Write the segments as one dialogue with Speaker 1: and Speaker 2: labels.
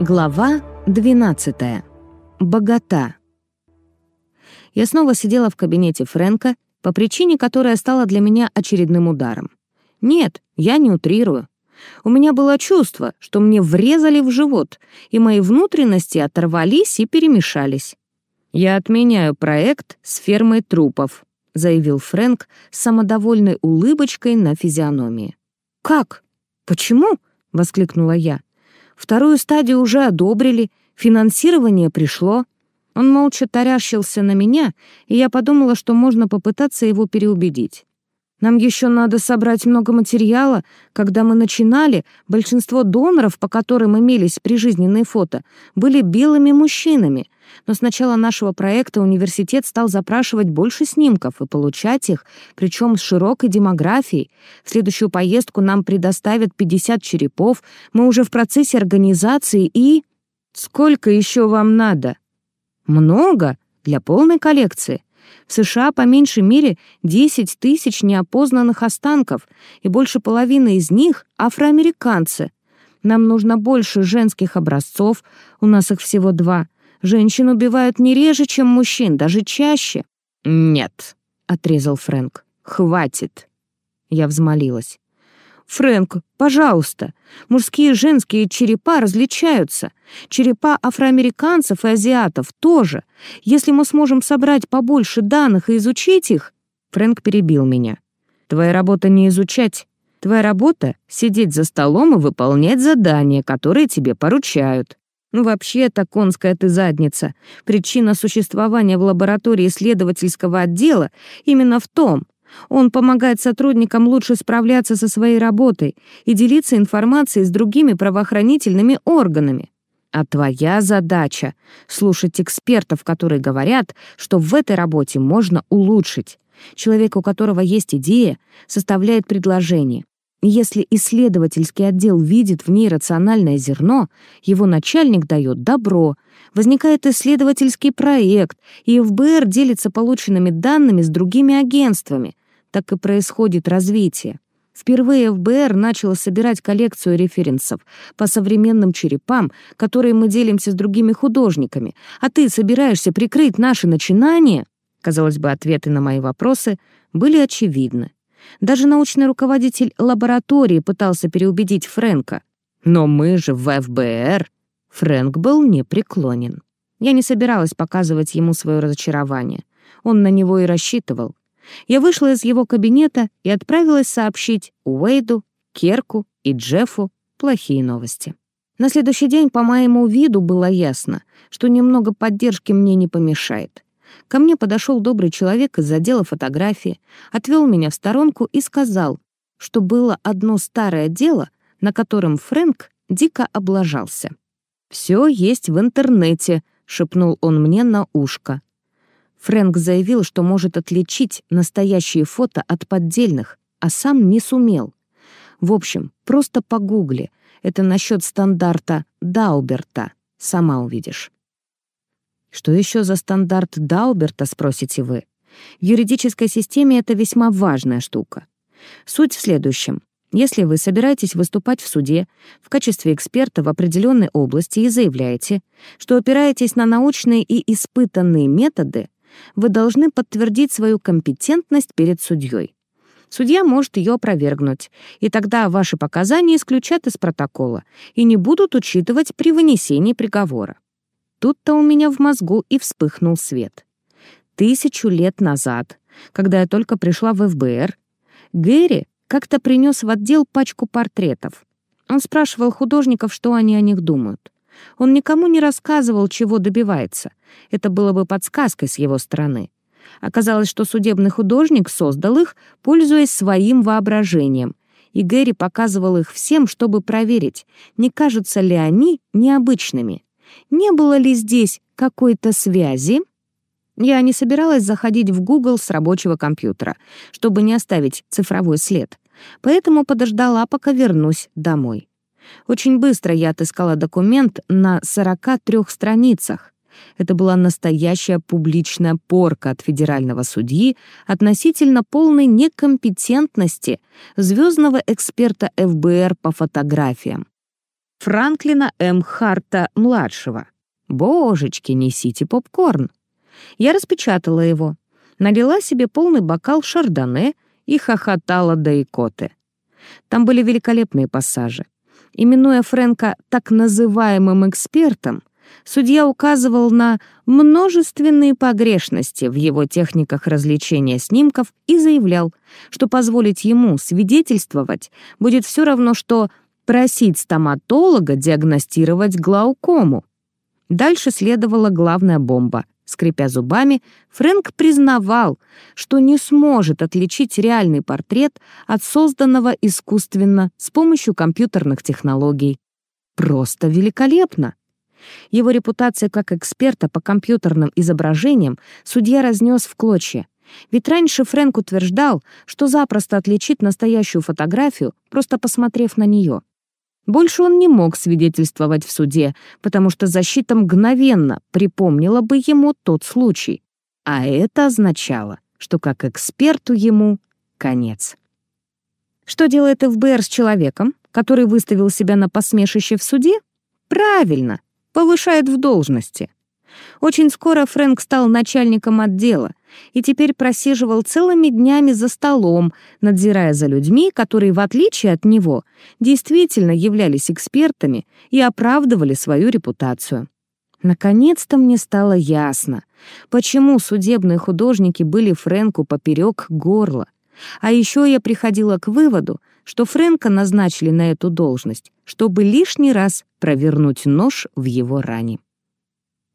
Speaker 1: Глава 12. Богата. Я снова сидела в кабинете Фрэнка по причине, которая стала для меня очередным ударом. Нет, я не утрирую. У меня было чувство, что мне врезали в живот, и мои внутренности оторвались и перемешались. «Я отменяю проект с фермой трупов», — заявил Фрэнк с самодовольной улыбочкой на физиономии. «Как? Почему?» — воскликнула я. Вторую стадию уже одобрили, финансирование пришло. Он молча таращился на меня, и я подумала, что можно попытаться его переубедить. Нам еще надо собрать много материала. Когда мы начинали, большинство доноров, по которым имелись прижизненные фото, были белыми мужчинами. Но с начала нашего проекта университет стал запрашивать больше снимков и получать их, причем с широкой демографией. В следующую поездку нам предоставят 50 черепов. Мы уже в процессе организации и... Сколько еще вам надо? Много для полной коллекции. В США по меньшей мере 10 тысяч неопознанных останков, и больше половины из них — афроамериканцы. Нам нужно больше женских образцов, у нас их всего два. Женщин убивают не реже, чем мужчин, даже чаще. «Нет», — отрезал Фрэнк, — «хватит». Я взмолилась. «Фрэнк, пожалуйста, мужские и женские черепа различаются. Черепа афроамериканцев и азиатов тоже. Если мы сможем собрать побольше данных и изучить их...» Фрэнк перебил меня. «Твоя работа не изучать. Твоя работа — сидеть за столом и выполнять задания, которые тебе поручают. Ну, вообще-то, конская ты задница. Причина существования в лаборатории исследовательского отдела именно в том, он помогает сотрудникам лучше справляться со своей работой и делиться информацией с другими правоохранительными органами. А твоя задача — слушать экспертов, которые говорят, что в этой работе можно улучшить. Человек, у которого есть идея, составляет предложение. Если исследовательский отдел видит в ней рациональное зерно, его начальник дает добро, возникает исследовательский проект, и ФБР делится полученными данными с другими агентствами, так и происходит развитие. Впервые ФБР начало собирать коллекцию референсов по современным черепам, которые мы делимся с другими художниками, а ты собираешься прикрыть наши начинания? Казалось бы, ответы на мои вопросы были очевидны. Даже научный руководитель лаборатории пытался переубедить Фрэнка. Но мы же в ФБР. Фрэнк был непреклонен. Я не собиралась показывать ему свое разочарование. Он на него и рассчитывал. Я вышла из его кабинета и отправилась сообщить Уэйду, Керку и Джеффу плохие новости. На следующий день по моему виду было ясно, что немного поддержки мне не помешает. Ко мне подошел добрый человек из отдела фотографии, отвел меня в сторонку и сказал, что было одно старое дело, на котором Фрэнк дико облажался. «Все есть в интернете», — шепнул он мне на ушко. Фрэнк заявил, что может отличить настоящие фото от поддельных, а сам не сумел. В общем, просто погугли. Это насчет стандарта Дауберта. Сама увидишь. Что еще за стандарт Дауберта, спросите вы? В юридической системе это весьма важная штука. Суть в следующем. Если вы собираетесь выступать в суде в качестве эксперта в определенной области и заявляете, что опираетесь на научные и испытанные методы, вы должны подтвердить свою компетентность перед судьей. Судья может ее опровергнуть, и тогда ваши показания исключат из протокола и не будут учитывать при вынесении приговора. Тут-то у меня в мозгу и вспыхнул свет. Тысячу лет назад, когда я только пришла в ФБР, Гэри как-то принес в отдел пачку портретов. Он спрашивал художников, что они о них думают. Он никому не рассказывал, чего добивается. Это было бы подсказкой с его стороны. Оказалось, что судебный художник создал их, пользуясь своим воображением, и Гэри показывал их всем, чтобы проверить, не кажутся ли они необычными. Не было ли здесь какой-то связи? Я не собиралась заходить в Google с рабочего компьютера, чтобы не оставить цифровой след, поэтому подождала, пока вернусь домой. Очень быстро я отыскала документ на 43 страницах. Это была настоящая публичная порка от федерального судьи относительно полной некомпетентности звездного эксперта ФБР по фотографиям. Франклина М. Харта-младшего. Божечки, несите попкорн. Я распечатала его, налила себе полный бокал шардоне и хохотала до икоты. Там были великолепные пассажи. Именуя Фрэнка так называемым экспертом, судья указывал на множественные погрешности в его техниках развлечения снимков и заявлял, что позволить ему свидетельствовать будет все равно, что просить стоматолога диагностировать глаукому. Дальше следовала главная бомба. Скрипя зубами, Фрэнк признавал, что не сможет отличить реальный портрет от созданного искусственно с помощью компьютерных технологий. Просто великолепно! Его репутация как эксперта по компьютерным изображениям судья разнес в клочья. Ведь раньше Фрэнк утверждал, что запросто отличит настоящую фотографию, просто посмотрев на нее. Больше он не мог свидетельствовать в суде, потому что защита мгновенно припомнила бы ему тот случай. А это означало, что как эксперту ему конец. Что делает ФБР с человеком, который выставил себя на посмешище в суде? Правильно, повышает в должности. Очень скоро Фрэнк стал начальником отдела и теперь просиживал целыми днями за столом, надзирая за людьми, которые, в отличие от него, действительно являлись экспертами и оправдывали свою репутацию. Наконец-то мне стало ясно, почему судебные художники были Фрэнку поперек горла. А еще я приходила к выводу, что Фрэнка назначили на эту должность, чтобы лишний раз провернуть нож в его ране.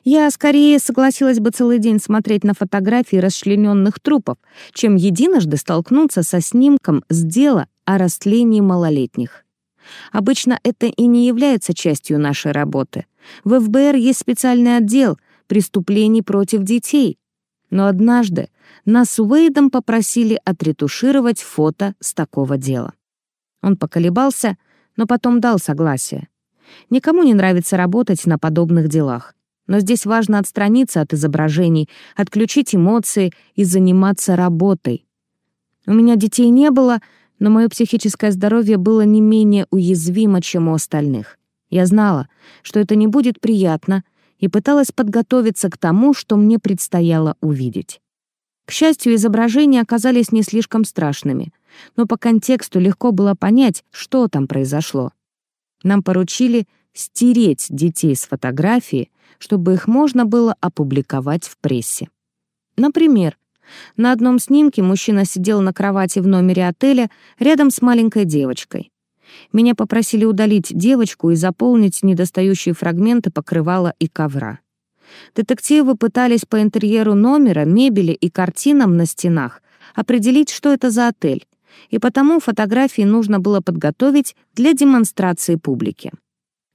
Speaker 1: Я скорее согласилась бы целый день смотреть на фотографии расчлененных трупов, чем единожды столкнуться со снимком с дела о растлении малолетних. Обычно это и не является частью нашей работы. В ФБР есть специальный отдел преступлений против детей. Но однажды нас с Уэйдом попросили отретушировать фото с такого дела. Он поколебался, но потом дал согласие. Никому не нравится работать на подобных делах. Но здесь важно отстраниться от изображений, отключить эмоции и заниматься работой. У меня детей не было, но мое психическое здоровье было не менее уязвимо, чем у остальных. Я знала, что это не будет приятно, и пыталась подготовиться к тому, что мне предстояло увидеть. К счастью, изображения оказались не слишком страшными, но по контексту легко было понять, что там произошло. Нам поручили стереть детей с фотографии, чтобы их можно было опубликовать в прессе. Например, на одном снимке мужчина сидел на кровати в номере отеля рядом с маленькой девочкой. Меня попросили удалить девочку и заполнить недостающие фрагменты покрывала и ковра. Детективы пытались по интерьеру номера, мебели и картинам на стенах определить, что это за отель, и потому фотографии нужно было подготовить для демонстрации публике.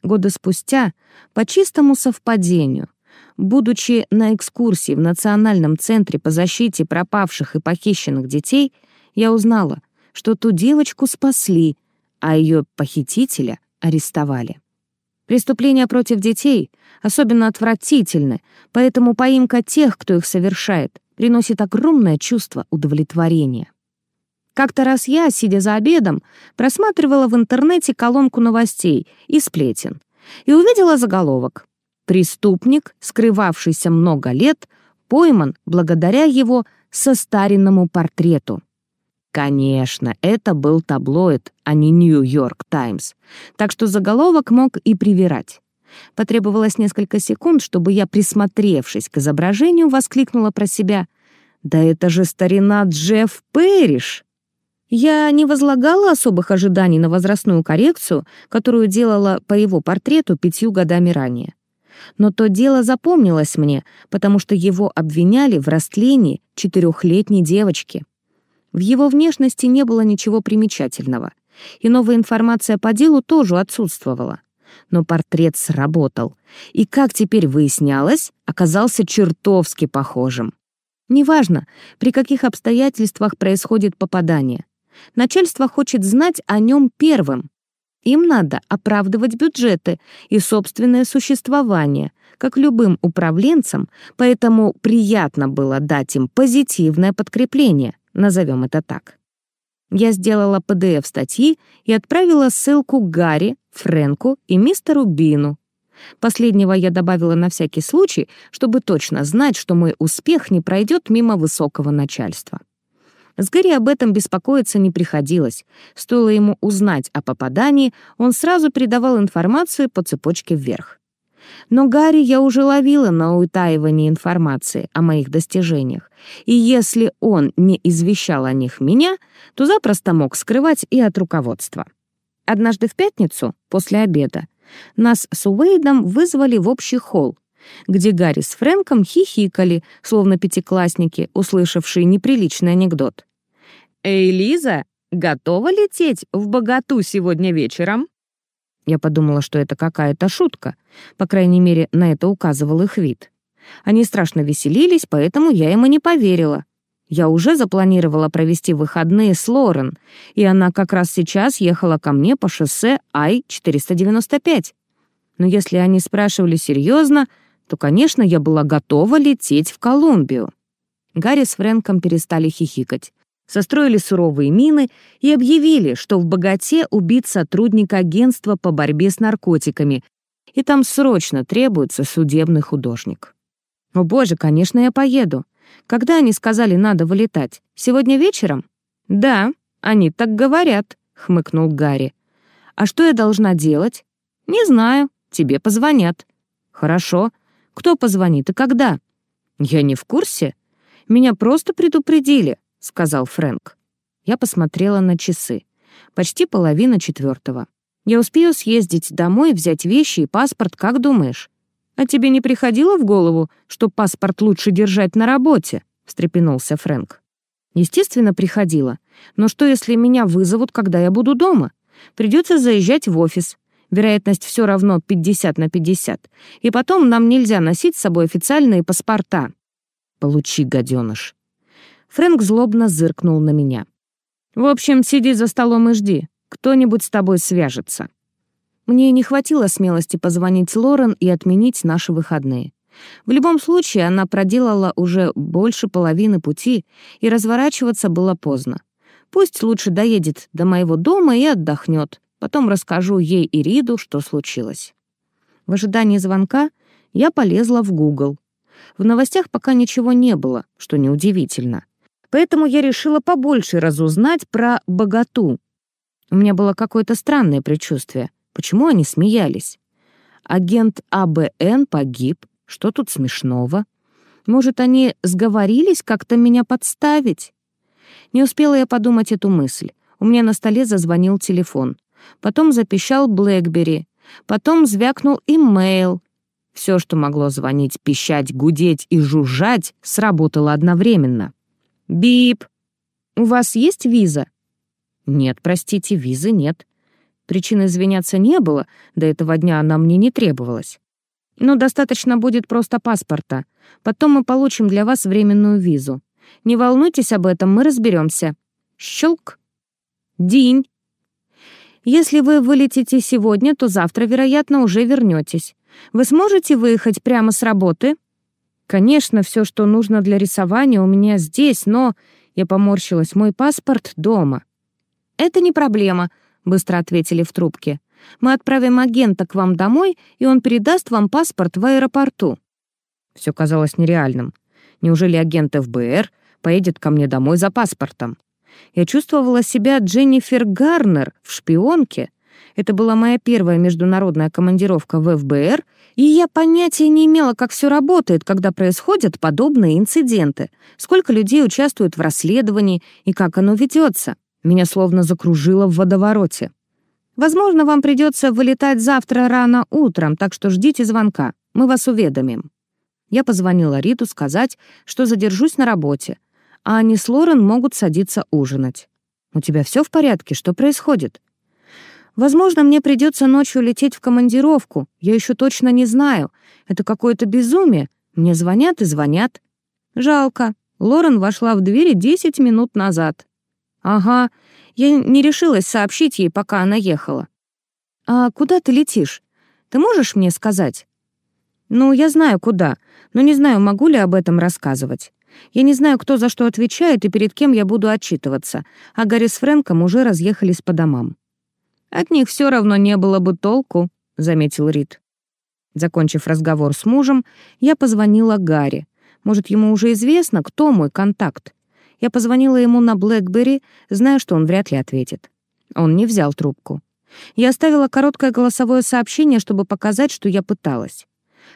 Speaker 1: Года спустя, по чистому совпадению, будучи на экскурсии в Национальном центре по защите пропавших и похищенных детей, я узнала, что ту девочку спасли, а ее похитителя арестовали. Преступления против детей особенно отвратительны, поэтому поимка тех, кто их совершает, приносит огромное чувство удовлетворения. Как-то раз я, сидя за обедом, просматривала в интернете колонку новостей и сплетен и увидела заголовок «Преступник, скрывавшийся много лет, пойман благодаря его состаренному портрету». Конечно, это был таблоид, а не «Нью-Йорк Таймс», так что заголовок мог и привирать. Потребовалось несколько секунд, чтобы я, присмотревшись к изображению, воскликнула про себя «Да это же старина Джефф Пэриш!» Я не возлагала особых ожиданий на возрастную коррекцию, которую делала по его портрету пятью годами ранее. Но то дело запомнилось мне, потому что его обвиняли в растлении четырехлетней девочки. В его внешности не было ничего примечательного, и новая информация по делу тоже отсутствовала. Но портрет сработал, и, как теперь выяснялось, оказался чертовски похожим. Неважно, при каких обстоятельствах происходит попадание. Начальство хочет знать о нем первым. Им надо оправдывать бюджеты и собственное существование, как любым управленцам, поэтому приятно было дать им позитивное подкрепление, назовем это так. Я сделала PDF статьи и отправила ссылку Гарри, Фрэнку и мистеру Бину. Последнего я добавила на всякий случай, чтобы точно знать, что мой успех не пройдет мимо высокого начальства. С Гарри об этом беспокоиться не приходилось. Стоило ему узнать о попадании, он сразу передавал информацию по цепочке вверх. Но Гарри я уже ловила на утаивании информации о моих достижениях, и если он не извещал о них меня, то запросто мог скрывать и от руководства. Однажды в пятницу, после обеда, нас с Уэйдом вызвали в общий холл, где Гарри с Фрэнком хихикали, словно пятиклассники, услышавшие неприличный анекдот. «Эй, Лиза, готова лететь в богату сегодня вечером?» Я подумала, что это какая-то шутка. По крайней мере, на это указывал их вид. Они страшно веселились, поэтому я им и не поверила. Я уже запланировала провести выходные с Лорен, и она как раз сейчас ехала ко мне по шоссе Ай-495. Но если они спрашивали серьезно, то, конечно, я была готова лететь в Колумбию. Гарри с Фрэнком перестали хихикать состроили суровые мины и объявили, что в «Богате» убит сотрудник агентства по борьбе с наркотиками, и там срочно требуется судебный художник. О боже, конечно, я поеду. Когда они сказали, надо вылетать? Сегодня вечером? Да, они так говорят, хмыкнул Гарри. А что я должна делать? Не знаю, тебе позвонят. Хорошо. Кто позвонит и когда? Я не в курсе. Меня просто предупредили. — сказал Фрэнк. Я посмотрела на часы. Почти половина четвертого. Я успею съездить домой, взять вещи и паспорт, как думаешь? А тебе не приходило в голову, что паспорт лучше держать на работе? встрепенулся Фрэнк. Естественно, приходило. Но что, если меня вызовут, когда я буду дома? Придется заезжать в офис. Вероятность все равно 50 на 50. И потом нам нельзя носить с собой официальные паспорта. Получи, гаденыш. Фрэнк злобно зыркнул на меня. «В общем, сиди за столом и жди. Кто-нибудь с тобой свяжется». Мне не хватило смелости позвонить Лорен и отменить наши выходные. В любом случае, она проделала уже больше половины пути, и разворачиваться было поздно. Пусть лучше доедет до моего дома и отдохнет. Потом расскажу ей и Риду, что случилось. В ожидании звонка я полезла в Google. В новостях пока ничего не было, что неудивительно. Поэтому я решила побольше разузнать про богату. У меня было какое-то странное предчувствие. Почему они смеялись? Агент АБН погиб. Что тут смешного? Может, они сговорились как-то меня подставить? Не успела я подумать эту мысль. У меня на столе зазвонил телефон. Потом запищал Блэкбери. Потом звякнул имейл. Все, что могло звонить, пищать, гудеть и жужжать, сработало одновременно. «Бип! У вас есть виза?» «Нет, простите, визы нет. Причин извиняться не было, до этого дня она мне не требовалась. Но достаточно будет просто паспорта. Потом мы получим для вас временную визу. Не волнуйтесь об этом, мы разберемся. Щелк. День. Если вы вылетите сегодня, то завтра, вероятно, уже вернетесь. Вы сможете выехать прямо с работы?» Конечно, все, что нужно для рисования, у меня здесь, но... Я поморщилась, мой паспорт дома. «Это не проблема», — быстро ответили в трубке. «Мы отправим агента к вам домой, и он передаст вам паспорт в аэропорту». Все казалось нереальным. Неужели агент ФБР поедет ко мне домой за паспортом? Я чувствовала себя Дженнифер Гарнер в «Шпионке», это была моя первая международная командировка в ФБР, и я понятия не имела, как все работает, когда происходят подобные инциденты, сколько людей участвуют в расследовании и как оно ведется. Меня словно закружило в водовороте. Возможно, вам придется вылетать завтра рано утром, так что ждите звонка. Мы вас уведомим. Я позвонила Риту сказать, что задержусь на работе, а они с Лорен могут садиться ужинать. «У тебя все в порядке? Что происходит?» Возможно, мне придется ночью лететь в командировку. Я еще точно не знаю. Это какое-то безумие. Мне звонят и звонят. Жалко. Лорен вошла в двери 10 минут назад. Ага. Я не решилась сообщить ей, пока она ехала. А куда ты летишь? Ты можешь мне сказать? Ну, я знаю, куда, но не знаю, могу ли об этом рассказывать. Я не знаю, кто за что отвечает и перед кем я буду отчитываться, а Гарри с Фрэнком уже разъехались по домам. «От них все равно не было бы толку», — заметил Рид. Закончив разговор с мужем, я позвонила Гарри. Может, ему уже известно, кто мой контакт. Я позвонила ему на Блэкберри, зная, что он вряд ли ответит. Он не взял трубку. Я оставила короткое голосовое сообщение, чтобы показать, что я пыталась.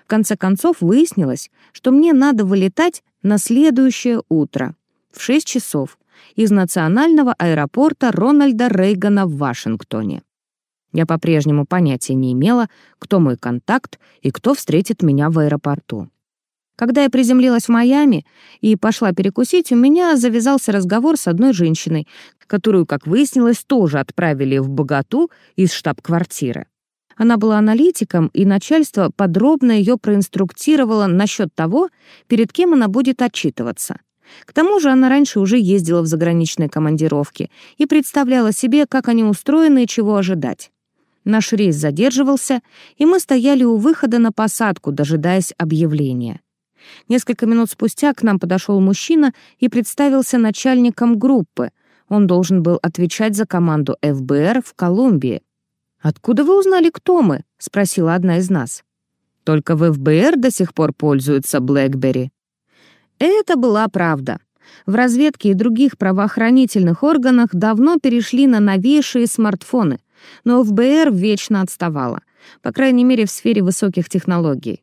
Speaker 1: В конце концов выяснилось, что мне надо вылетать на следующее утро в 6 часов из национального аэропорта Рональда Рейгана в Вашингтоне. Я по-прежнему понятия не имела, кто мой контакт и кто встретит меня в аэропорту. Когда я приземлилась в Майами и пошла перекусить, у меня завязался разговор с одной женщиной, которую, как выяснилось, тоже отправили в Богату из штаб-квартиры. Она была аналитиком, и начальство подробно ее проинструктировало насчет того, перед кем она будет отчитываться. К тому же она раньше уже ездила в заграничные командировки и представляла себе, как они устроены и чего ожидать. Наш рейс задерживался, и мы стояли у выхода на посадку, дожидаясь объявления. Несколько минут спустя к нам подошел мужчина и представился начальником группы. Он должен был отвечать за команду ФБР в Колумбии. «Откуда вы узнали, кто мы?» — спросила одна из нас. «Только в ФБР до сих пор пользуются Блэкбери». Это была правда. В разведке и других правоохранительных органах давно перешли на новейшие смартфоны, но ФБР вечно отставала, по крайней мере, в сфере высоких технологий.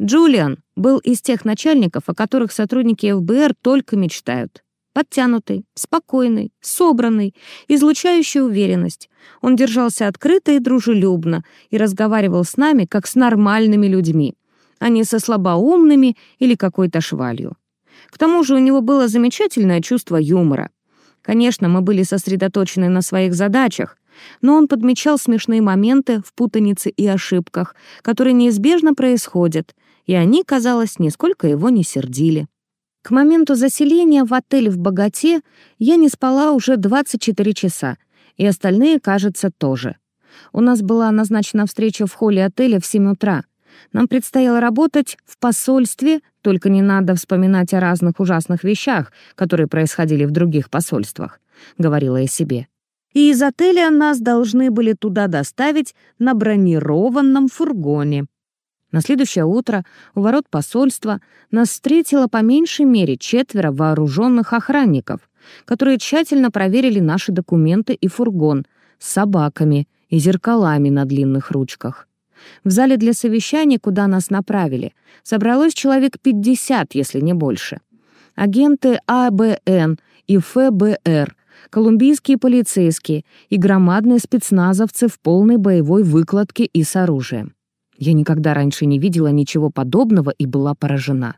Speaker 1: Джулиан был из тех начальников, о которых сотрудники ФБР только мечтают. Подтянутый, спокойный, собранный, излучающий уверенность. Он держался открыто и дружелюбно и разговаривал с нами, как с нормальными людьми, а не со слабоумными или какой-то швалью. К тому же у него было замечательное чувство юмора. Конечно, мы были сосредоточены на своих задачах, но он подмечал смешные моменты в путанице и ошибках, которые неизбежно происходят, и они, казалось, нисколько его не сердили. К моменту заселения в отель в Богате я не спала уже 24 часа, и остальные, кажется, тоже. У нас была назначена встреча в холле отеля в 7 утра. Нам предстояло работать в посольстве, только не надо вспоминать о разных ужасных вещах, которые происходили в других посольствах, — говорила я себе и из отеля нас должны были туда доставить на бронированном фургоне. На следующее утро у ворот посольства нас встретило по меньшей мере четверо вооруженных охранников, которые тщательно проверили наши документы и фургон с собаками и зеркалами на длинных ручках. В зале для совещаний, куда нас направили, собралось человек 50, если не больше. Агенты АБН и ФБР — колумбийские полицейские и громадные спецназовцы в полной боевой выкладке и с оружием. Я никогда раньше не видела ничего подобного и была поражена.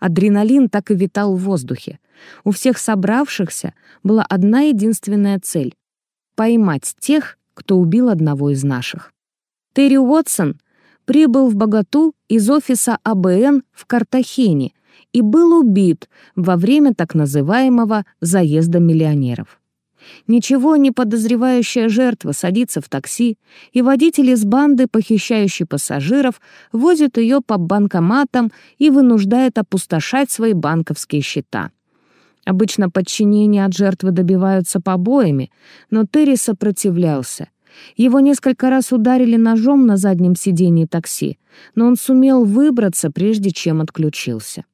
Speaker 1: Адреналин так и витал в воздухе. У всех собравшихся была одна единственная цель — поймать тех, кто убил одного из наших. Терри Уотсон прибыл в Богату из офиса АБН в Картахене и был убит во время так называемого «заезда миллионеров». Ничего не подозревающая жертва садится в такси, и водитель из банды, похищающий пассажиров, возит ее по банкоматам и вынуждает опустошать свои банковские счета. Обычно подчинение от жертвы добиваются побоями, но Терри сопротивлялся. Его несколько раз ударили ножом на заднем сидении такси, но он сумел выбраться, прежде чем отключился.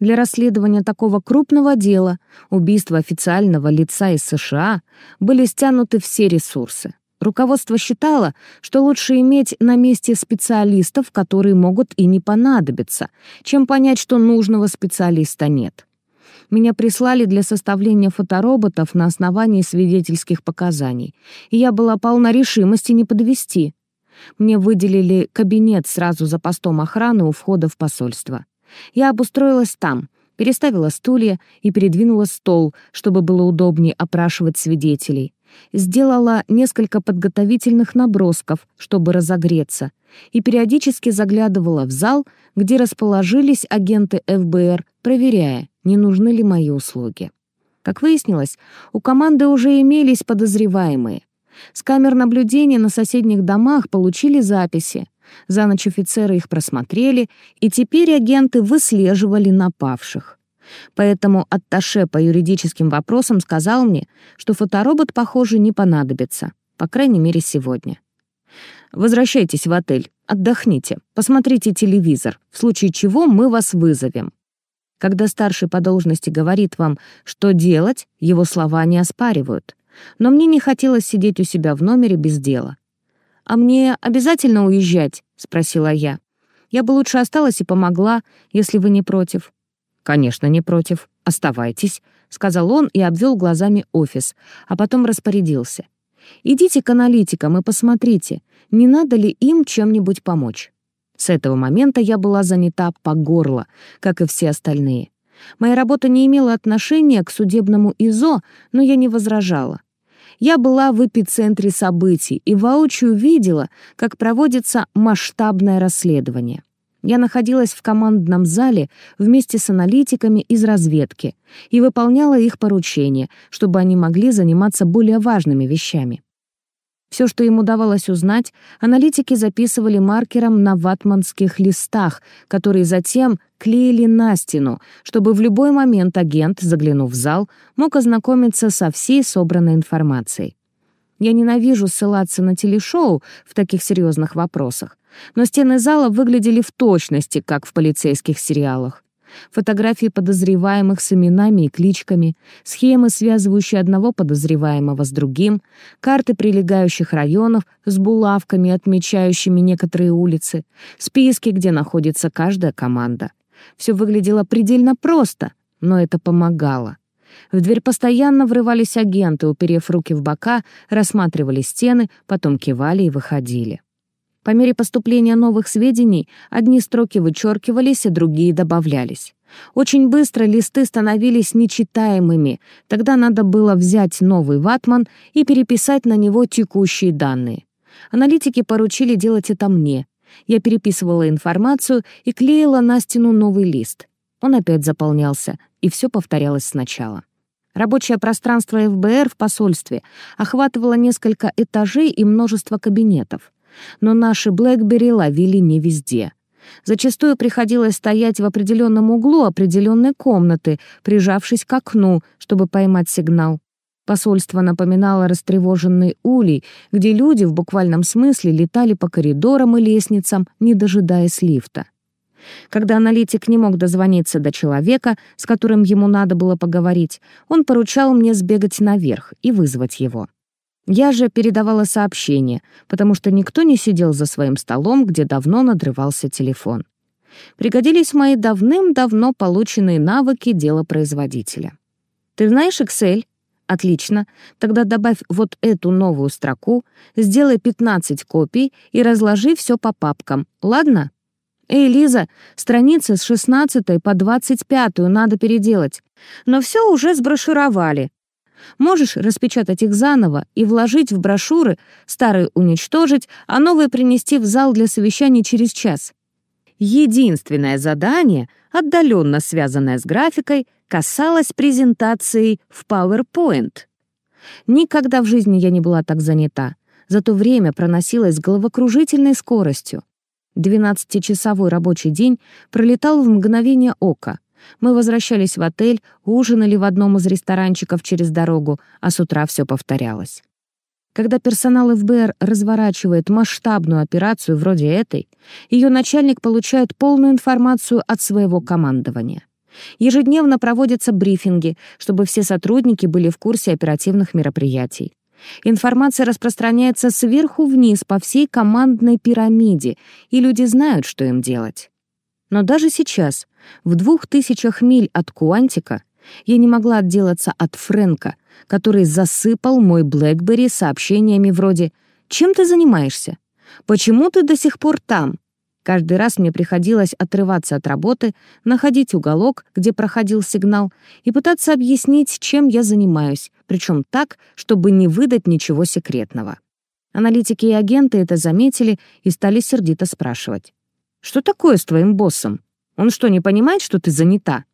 Speaker 1: Для расследования такого крупного дела, убийства официального лица из США, были стянуты все ресурсы. Руководство считало, что лучше иметь на месте специалистов, которые могут и не понадобиться, чем понять, что нужного специалиста нет. Меня прислали для составления фотороботов на основании свидетельских показаний, и я была полна решимости не подвести. Мне выделили кабинет сразу за постом охраны у входа в посольство. Я обустроилась там, переставила стулья и передвинула стол, чтобы было удобнее опрашивать свидетелей. Сделала несколько подготовительных набросков, чтобы разогреться, и периодически заглядывала в зал, где расположились агенты ФБР, проверяя, не нужны ли мои услуги. Как выяснилось, у команды уже имелись подозреваемые. С камер наблюдения на соседних домах получили записи, за ночь офицеры их просмотрели, и теперь агенты выслеживали напавших. Поэтому атташе по юридическим вопросам сказал мне, что фоторобот, похоже, не понадобится, по крайней мере, сегодня. Возвращайтесь в отель, отдохните, посмотрите телевизор, в случае чего мы вас вызовем. Когда старший по должности говорит вам, что делать, его слова не оспаривают. Но мне не хотелось сидеть у себя в номере без дела. «А мне обязательно уезжать?» — спросила я. «Я бы лучше осталась и помогла, если вы не против». «Конечно, не против. Оставайтесь», — сказал он и обвел глазами офис, а потом распорядился. «Идите к аналитикам и посмотрите, не надо ли им чем-нибудь помочь». С этого момента я была занята по горло, как и все остальные. Моя работа не имела отношения к судебному ИЗО, но я не возражала. Я была в эпицентре событий и воочию видела, как проводится масштабное расследование. Я находилась в командном зале вместе с аналитиками из разведки и выполняла их поручения, чтобы они могли заниматься более важными вещами. Все, что им удавалось узнать, аналитики записывали маркером на ватманских листах, которые затем клеили на стену, чтобы в любой момент агент, заглянув в зал, мог ознакомиться со всей собранной информацией. Я ненавижу ссылаться на телешоу в таких серьезных вопросах, но стены зала выглядели в точности, как в полицейских сериалах фотографии подозреваемых с именами и кличками, схемы, связывающие одного подозреваемого с другим, карты прилегающих районов с булавками, отмечающими некоторые улицы, списки, где находится каждая команда. Все выглядело предельно просто, но это помогало. В дверь постоянно врывались агенты, уперев руки в бока, рассматривали стены, потом кивали и выходили. По мере поступления новых сведений одни строки вычеркивались, а другие добавлялись. Очень быстро листы становились нечитаемыми, тогда надо было взять новый ватман и переписать на него текущие данные. Аналитики поручили делать это мне. Я переписывала информацию и клеила на стену новый лист. Он опять заполнялся, и все повторялось сначала. Рабочее пространство ФБР в посольстве охватывало несколько этажей и множество кабинетов но наши Блэкбери ловили не везде. Зачастую приходилось стоять в определенном углу определенной комнаты, прижавшись к окну, чтобы поймать сигнал. Посольство напоминало растревоженный улей, где люди в буквальном смысле летали по коридорам и лестницам, не дожидаясь лифта. Когда аналитик не мог дозвониться до человека, с которым ему надо было поговорить, он поручал мне сбегать наверх и вызвать его. Я же передавала сообщение, потому что никто не сидел за своим столом, где давно надрывался телефон. Пригодились мои давным-давно полученные навыки делопроизводителя. «Ты знаешь Excel?» «Отлично. Тогда добавь вот эту новую строку, сделай 15 копий и разложи все по папкам. Ладно?» «Эй, Лиза, страницы с 16 по 25 надо переделать. Но все уже сброшировали. Можешь распечатать их заново и вложить в брошюры, старые уничтожить, а новые принести в зал для совещаний через час. Единственное задание, отдаленно связанное с графикой, касалось презентации в PowerPoint. Никогда в жизни я не была так занята, зато время проносилось с головокружительной скоростью. Двенадцатичасовой рабочий день пролетал в мгновение ока. Мы возвращались в отель, ужинали в одном из ресторанчиков через дорогу, а с утра все повторялось. Когда персонал ФБР разворачивает масштабную операцию вроде этой, ее начальник получает полную информацию от своего командования. Ежедневно проводятся брифинги, чтобы все сотрудники были в курсе оперативных мероприятий. Информация распространяется сверху вниз по всей командной пирамиде, и люди знают, что им делать. Но даже сейчас, в двух тысячах миль от Куантика, я не могла отделаться от Фрэнка, который засыпал мой Блэкбери сообщениями вроде «Чем ты занимаешься? Почему ты до сих пор там?» Каждый раз мне приходилось отрываться от работы, находить уголок, где проходил сигнал, и пытаться объяснить, чем я занимаюсь, причем так, чтобы не выдать ничего секретного. Аналитики и агенты это заметили и стали сердито спрашивать. Что такое с твоим боссом? Он что, не понимает, что ты занята?»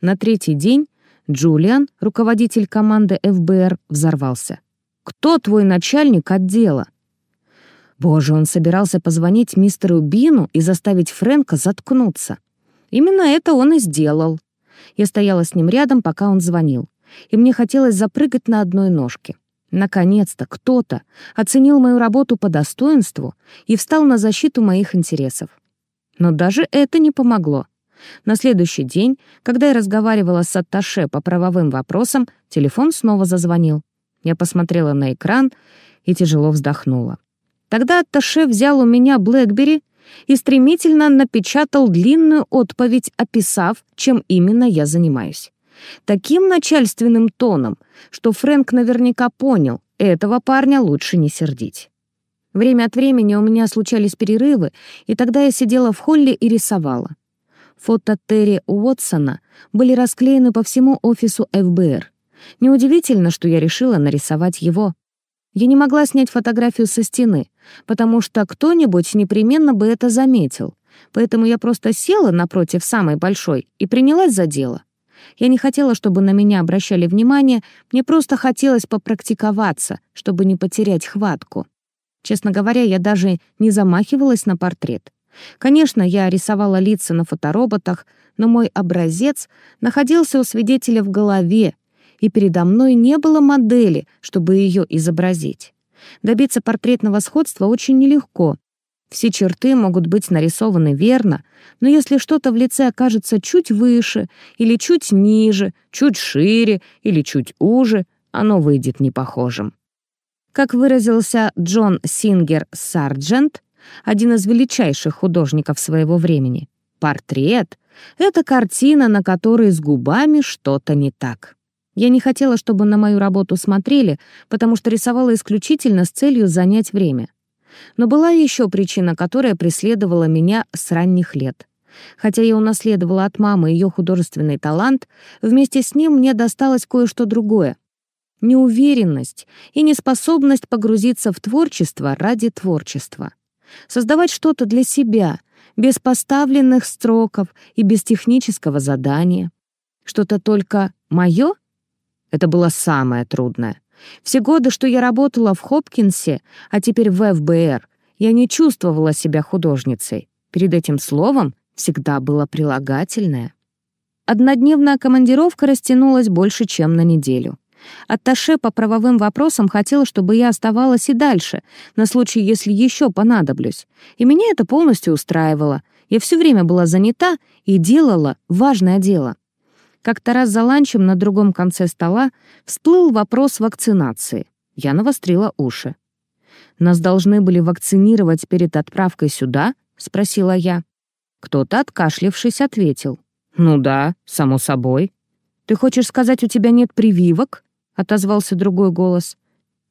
Speaker 1: На третий день Джулиан, руководитель команды ФБР, взорвался. «Кто твой начальник отдела?» Боже, он собирался позвонить мистеру Бину и заставить Фрэнка заткнуться. Именно это он и сделал. Я стояла с ним рядом, пока он звонил, и мне хотелось запрыгать на одной ножке. Наконец-то кто-то оценил мою работу по достоинству и встал на защиту моих интересов. Но даже это не помогло. На следующий день, когда я разговаривала с Атташе по правовым вопросам, телефон снова зазвонил. Я посмотрела на экран и тяжело вздохнула. Тогда Атташе взял у меня Блэкбери и стремительно напечатал длинную отповедь, описав, чем именно я занимаюсь. Таким начальственным тоном, что Фрэнк наверняка понял, этого парня лучше не сердить. Время от времени у меня случались перерывы, и тогда я сидела в холле и рисовала. Фото Терри Уотсона были расклеены по всему офису ФБР. Неудивительно, что я решила нарисовать его. Я не могла снять фотографию со стены, потому что кто-нибудь непременно бы это заметил, поэтому я просто села напротив самой большой и принялась за дело. Я не хотела, чтобы на меня обращали внимание, мне просто хотелось попрактиковаться, чтобы не потерять хватку. Честно говоря, я даже не замахивалась на портрет. Конечно, я рисовала лица на фотороботах, но мой образец находился у свидетеля в голове, и передо мной не было модели, чтобы ее изобразить. Добиться портретного сходства очень нелегко. Все черты могут быть нарисованы верно, но если что-то в лице окажется чуть выше или чуть ниже, чуть шире или чуть уже, оно выйдет непохожим. Как выразился Джон Сингер Сарджент, один из величайших художников своего времени, портрет — это картина, на которой с губами что-то не так. Я не хотела, чтобы на мою работу смотрели, потому что рисовала исключительно с целью занять время. Но была еще причина, которая преследовала меня с ранних лет. Хотя я унаследовала от мамы ее художественный талант, вместе с ним мне досталось кое-что другое. Неуверенность и неспособность погрузиться в творчество ради творчества. Создавать что-то для себя, без поставленных строков и без технического задания. Что-то только мое? Это было самое трудное. Все годы, что я работала в Хопкинсе, а теперь в ФБР, я не чувствовала себя художницей. Перед этим словом всегда было прилагательное. Однодневная командировка растянулась больше, чем на неделю. Атташе по правовым вопросам хотела, чтобы я оставалась и дальше, на случай, если еще понадоблюсь. И меня это полностью устраивало. Я все время была занята и делала важное дело. Как-то раз за ланчем на другом конце стола всплыл вопрос вакцинации. Я навострила уши. «Нас должны были вакцинировать перед отправкой сюда?» — спросила я. Кто-то, откашлившись, ответил. «Ну да, само собой». «Ты хочешь сказать, у тебя нет прививок?» — отозвался другой голос.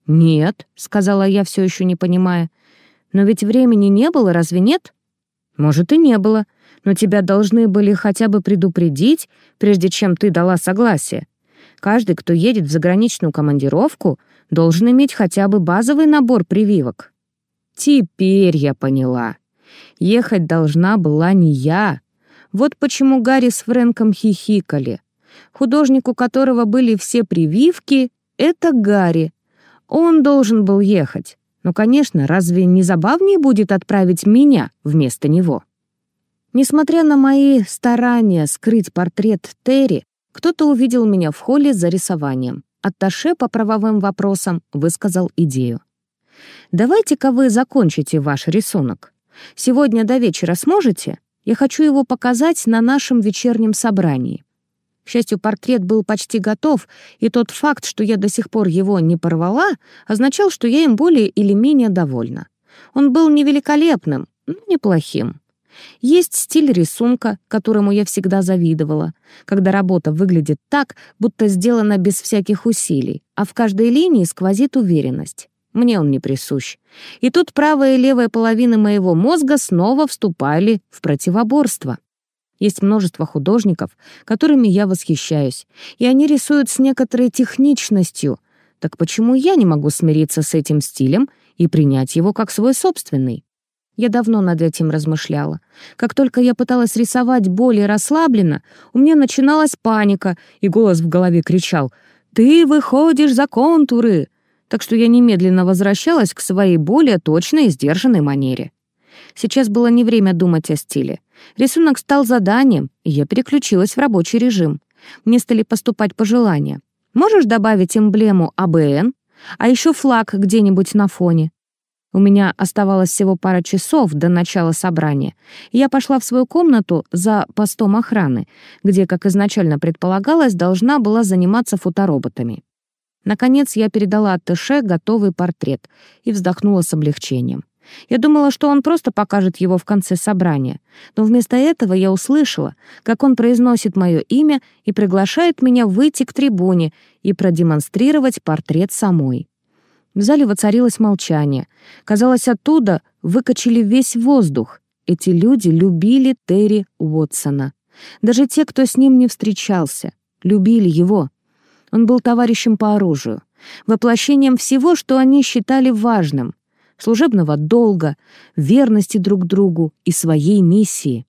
Speaker 1: «Нет», — сказала я, все еще не понимая. «Но ведь времени не было, разве нет?» «Может, и не было но тебя должны были хотя бы предупредить, прежде чем ты дала согласие. Каждый, кто едет в заграничную командировку, должен иметь хотя бы базовый набор прививок. Теперь я поняла. Ехать должна была не я. Вот почему Гарри с Фрэнком хихикали. Художник, у которого были все прививки, — это Гарри. Он должен был ехать. Но, конечно, разве не забавнее будет отправить меня вместо него? Несмотря на мои старания скрыть портрет Терри, кто-то увидел меня в холле за рисованием. Атташе по правовым вопросам высказал идею. «Давайте-ка вы закончите ваш рисунок. Сегодня до вечера сможете? Я хочу его показать на нашем вечернем собрании». К счастью, портрет был почти готов, и тот факт, что я до сих пор его не порвала, означал, что я им более или менее довольна. Он был не великолепным, но неплохим. Есть стиль рисунка, которому я всегда завидовала, когда работа выглядит так, будто сделана без всяких усилий, а в каждой линии сквозит уверенность. Мне он не присущ. И тут правая и левая половины моего мозга снова вступали в противоборство. Есть множество художников, которыми я восхищаюсь, и они рисуют с некоторой техничностью. Так почему я не могу смириться с этим стилем и принять его как свой собственный? Я давно над этим размышляла. Как только я пыталась рисовать более расслабленно, у меня начиналась паника, и голос в голове кричал «Ты выходишь за контуры!» Так что я немедленно возвращалась к своей более точной и сдержанной манере. Сейчас было не время думать о стиле. Рисунок стал заданием, и я переключилась в рабочий режим. Мне стали поступать пожелания. Можешь добавить эмблему АБН, а еще флаг где-нибудь на фоне? У меня оставалось всего пара часов до начала собрания, я пошла в свою комнату за постом охраны, где, как изначально предполагалось, должна была заниматься фотороботами. Наконец я передала Аттеше готовый портрет и вздохнула с облегчением. Я думала, что он просто покажет его в конце собрания, но вместо этого я услышала, как он произносит мое имя и приглашает меня выйти к трибуне и продемонстрировать портрет самой. В зале воцарилось молчание. Казалось, оттуда выкачали весь воздух. Эти люди любили Терри Уотсона. Даже те, кто с ним не встречался, любили его. Он был товарищем по оружию, воплощением всего, что они считали важным — служебного долга, верности друг другу и своей миссии.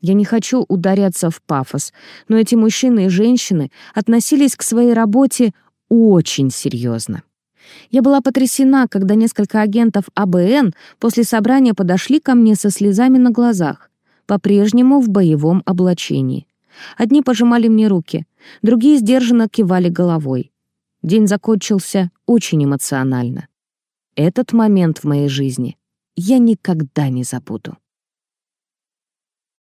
Speaker 1: Я не хочу ударяться в пафос, но эти мужчины и женщины относились к своей работе очень серьезно. Я была потрясена, когда несколько агентов АБН после собрания подошли ко мне со слезами на глазах, по-прежнему в боевом облачении. Одни пожимали мне руки, другие сдержанно кивали головой. День закончился очень эмоционально. Этот момент в моей жизни я никогда не забуду.